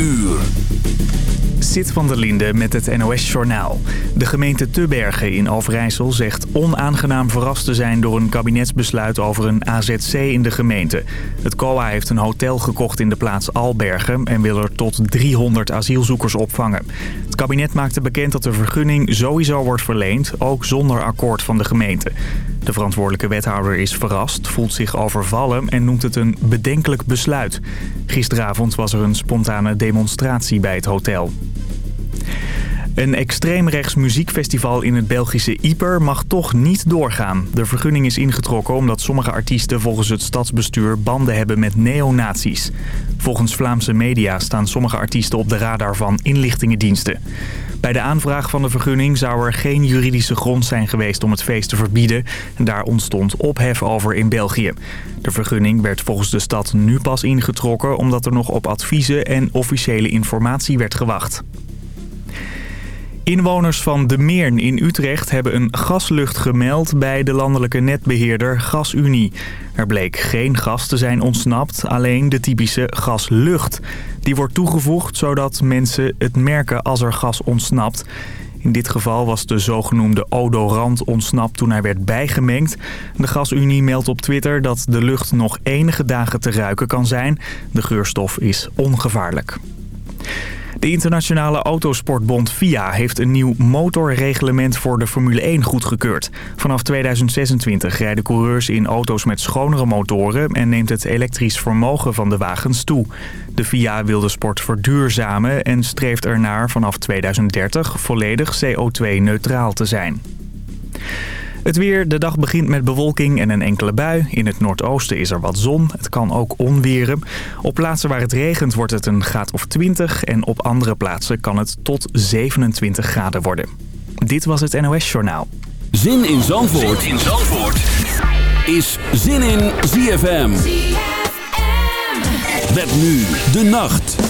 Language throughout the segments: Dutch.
uur. Zit van der Linde met het NOS-journaal. De gemeente Tubbergen in Overijssel zegt onaangenaam verrast te zijn... door een kabinetsbesluit over een AZC in de gemeente. Het COA heeft een hotel gekocht in de plaats Albergen... en wil er tot 300 asielzoekers opvangen. Het kabinet maakte bekend dat de vergunning sowieso wordt verleend... ook zonder akkoord van de gemeente. De verantwoordelijke wethouder is verrast, voelt zich overvallen... en noemt het een bedenkelijk besluit. Gisteravond was er een spontane demonstratie bij het hotel. Een extreemrechts muziekfestival in het Belgische Yper mag toch niet doorgaan. De vergunning is ingetrokken omdat sommige artiesten volgens het stadsbestuur banden hebben met neonazies. Volgens Vlaamse media staan sommige artiesten op de radar van inlichtingendiensten. Bij de aanvraag van de vergunning zou er geen juridische grond zijn geweest om het feest te verbieden. En daar ontstond ophef over in België. De vergunning werd volgens de stad nu pas ingetrokken omdat er nog op adviezen en officiële informatie werd gewacht. Inwoners van De Meern in Utrecht hebben een gaslucht gemeld bij de landelijke netbeheerder GasUnie. Er bleek geen gas te zijn ontsnapt, alleen de typische gaslucht. Die wordt toegevoegd zodat mensen het merken als er gas ontsnapt. In dit geval was de zogenoemde odorant ontsnapt toen hij werd bijgemengd. De GasUnie meldt op Twitter dat de lucht nog enige dagen te ruiken kan zijn. De geurstof is ongevaarlijk. De internationale autosportbond FIA heeft een nieuw motorreglement voor de Formule 1 goedgekeurd. Vanaf 2026 rijden coureurs in auto's met schonere motoren en neemt het elektrisch vermogen van de wagens toe. De FIA wil de sport verduurzamen en streeft ernaar vanaf 2030 volledig CO2-neutraal te zijn. Het weer, de dag begint met bewolking en een enkele bui. In het noordoosten is er wat zon. Het kan ook onweren. Op plaatsen waar het regent wordt het een graad of 20. En op andere plaatsen kan het tot 27 graden worden. Dit was het NOS Journaal. Zin in Zandvoort, zin in Zandvoort. is Zin in ZFM. ZFM. Met nu de nacht.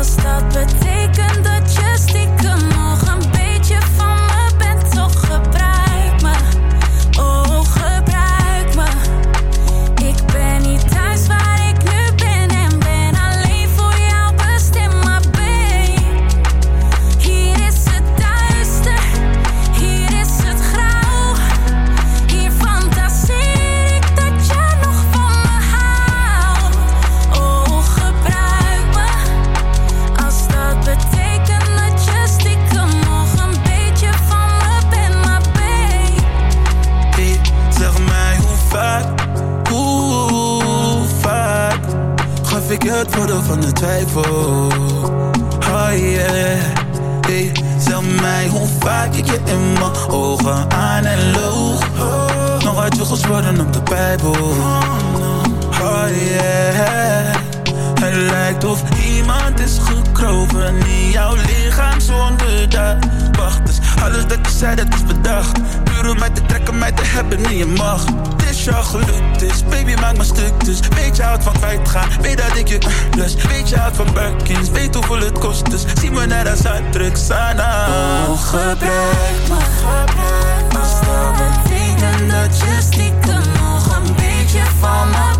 als dat betekent het van de twijfel. Oh yeah, hey, zeg mij hoe vaak ik je in mijn ogen aan en loog. Nog uit je gesproken op de Bijbel. Oh yeah, het lijkt of iemand is gekroven in jouw lichaam zonder dat. Wacht eens, alles dat je zei dat is bedacht. Puur om mij te trekken, mij te hebben in je macht is jou gelukt is Baby maak me stuk dus je houdt van kwijtgaan Weet dat ik je plus Weet je houdt van Birkins. Weet hoeveel het kost dus Zie me net als uitdruk Sana Oh gebruik me Als dat betekent dat je stiekem nog een beetje van me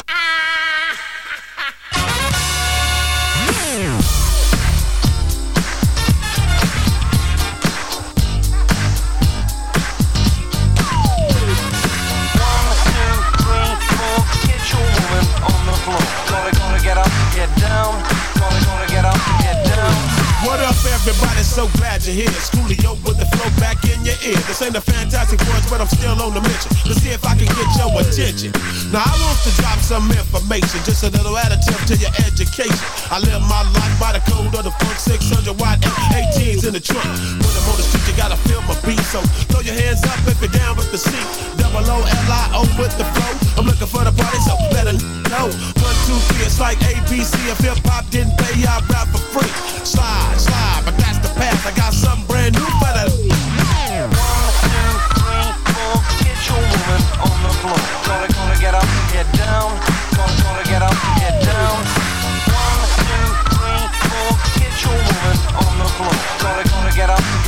So throw your hands up if you're down with the seat. Double O L I O with the flow. I'm looking for the party, so it know. One, two, three, it's like ABC. If hip hop didn't pay, I rap for free. Slide, slide but that's the past. I got something brand new for the. One, two, three, four, get your woman on the floor. Gonna, gonna get up, get down.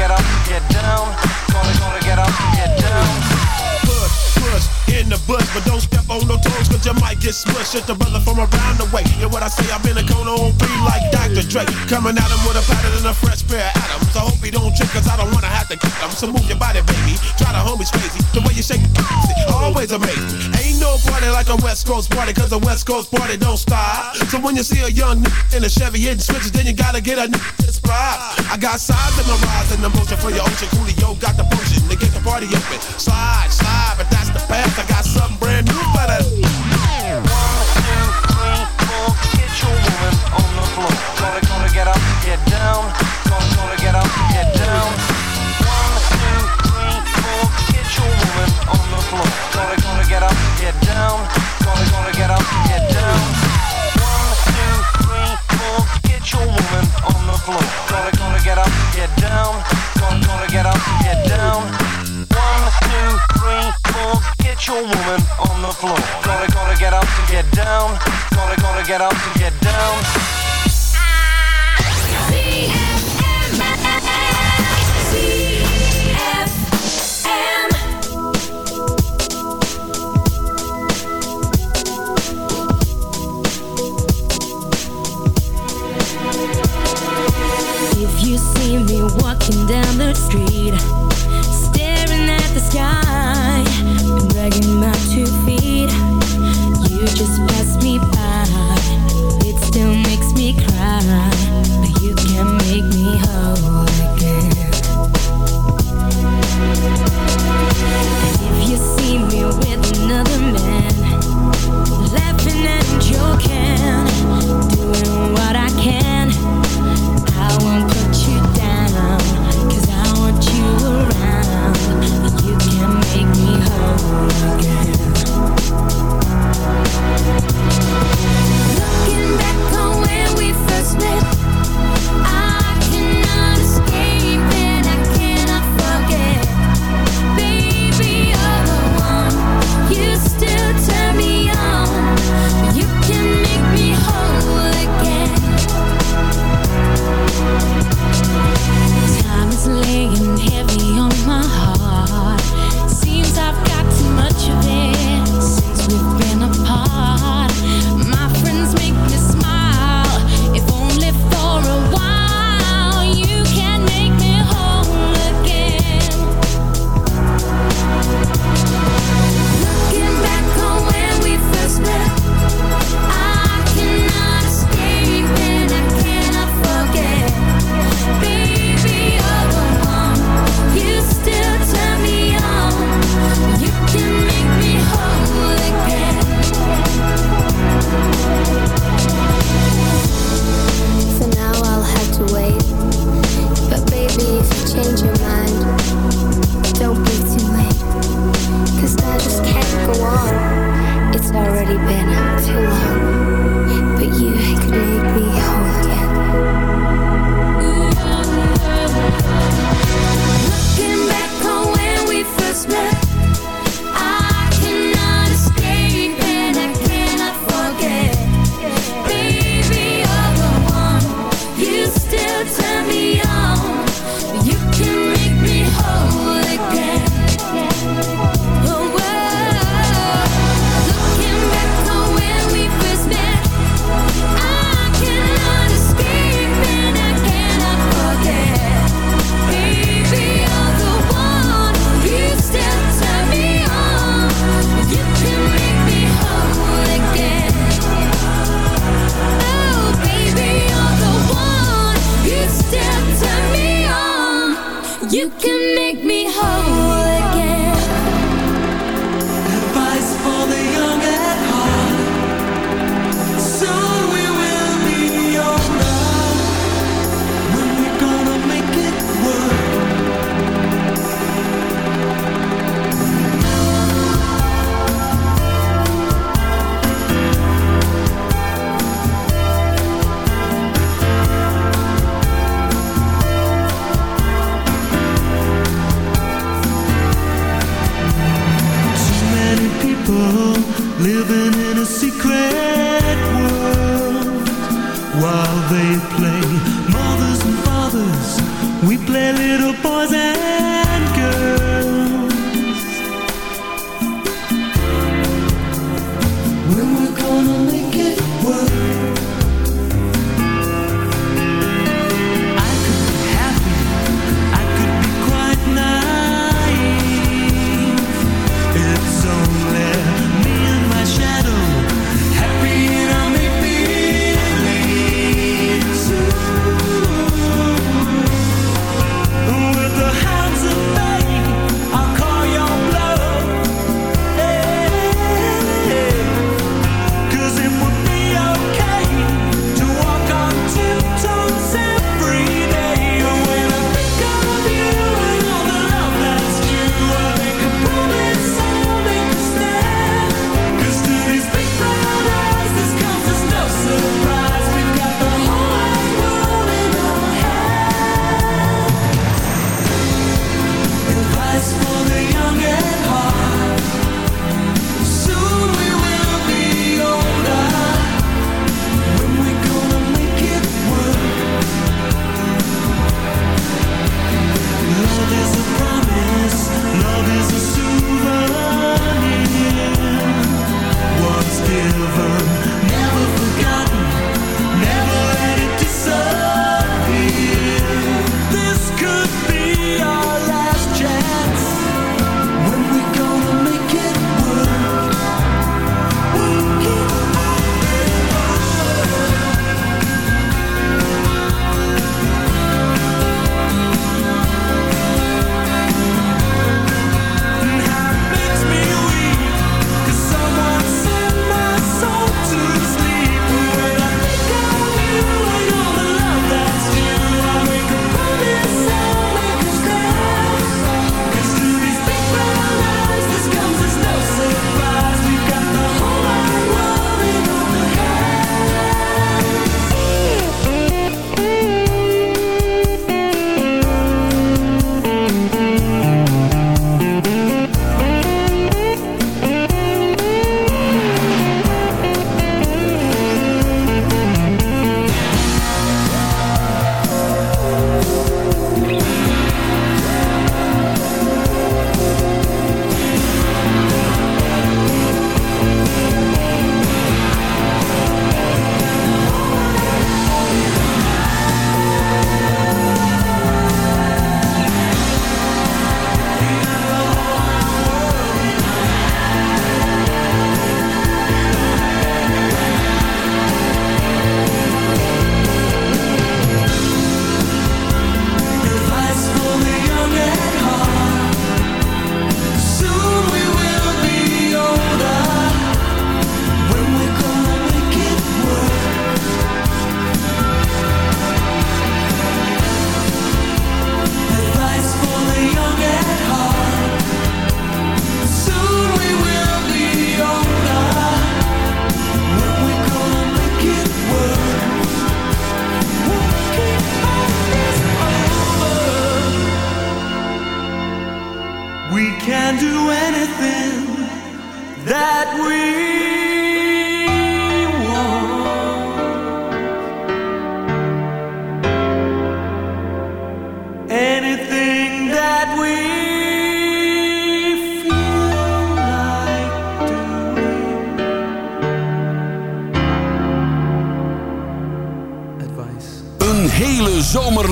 Get up, get down. Gonna, gonna get up, get down. Push, push, in the bush, but don't step on no toes, cause you might get smushed. It's the brother from around the way. Yeah, what I say, I'm in a cone on three like Dr. Dre. Coming at him with a pattern and a fresh pair of atoms. I hope he don't trip, cause I don't wanna have to kick him. So move your body, baby. Try the homies crazy. The way you shake it, always amazing. Ain't no party like a West Coast party, cause a West Coast party don't stop. So when you see a young in a Chevy hitting switches, then you gotta get a spot. I got size in my rise and the motion for your ocean. Coolio got the potion to get the party open. Slide,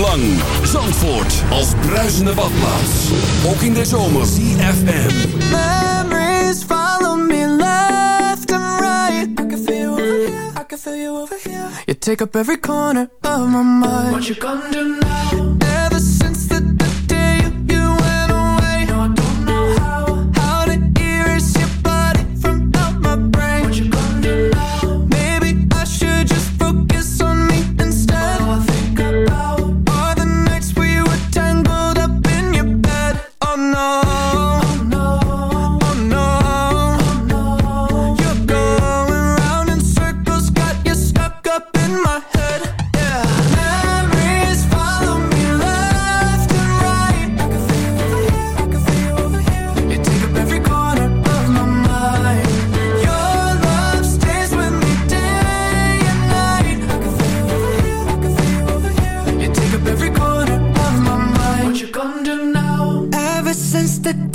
lang. Zandvoort als bruisende badplaats. Ook in de zomer. CFM. Memories follow me left and right. I can feel you, over here. I can feel you over here. You take up every corner of my mind. What you gonna do now?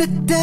the day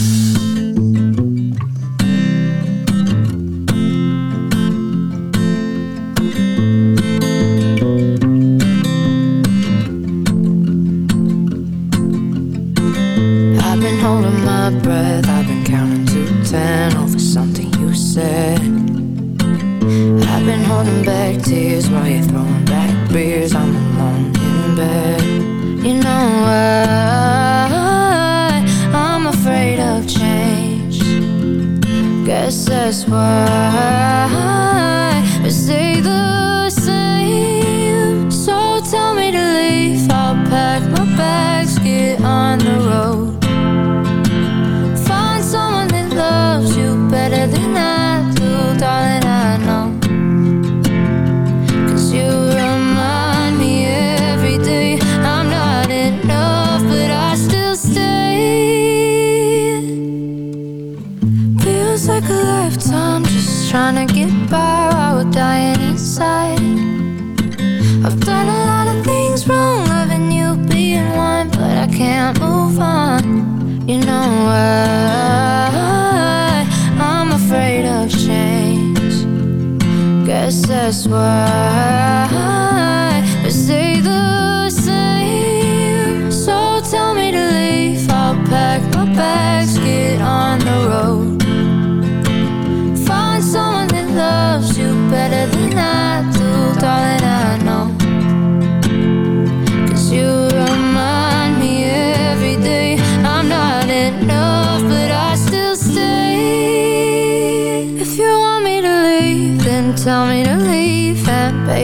together I swear.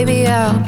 baby out.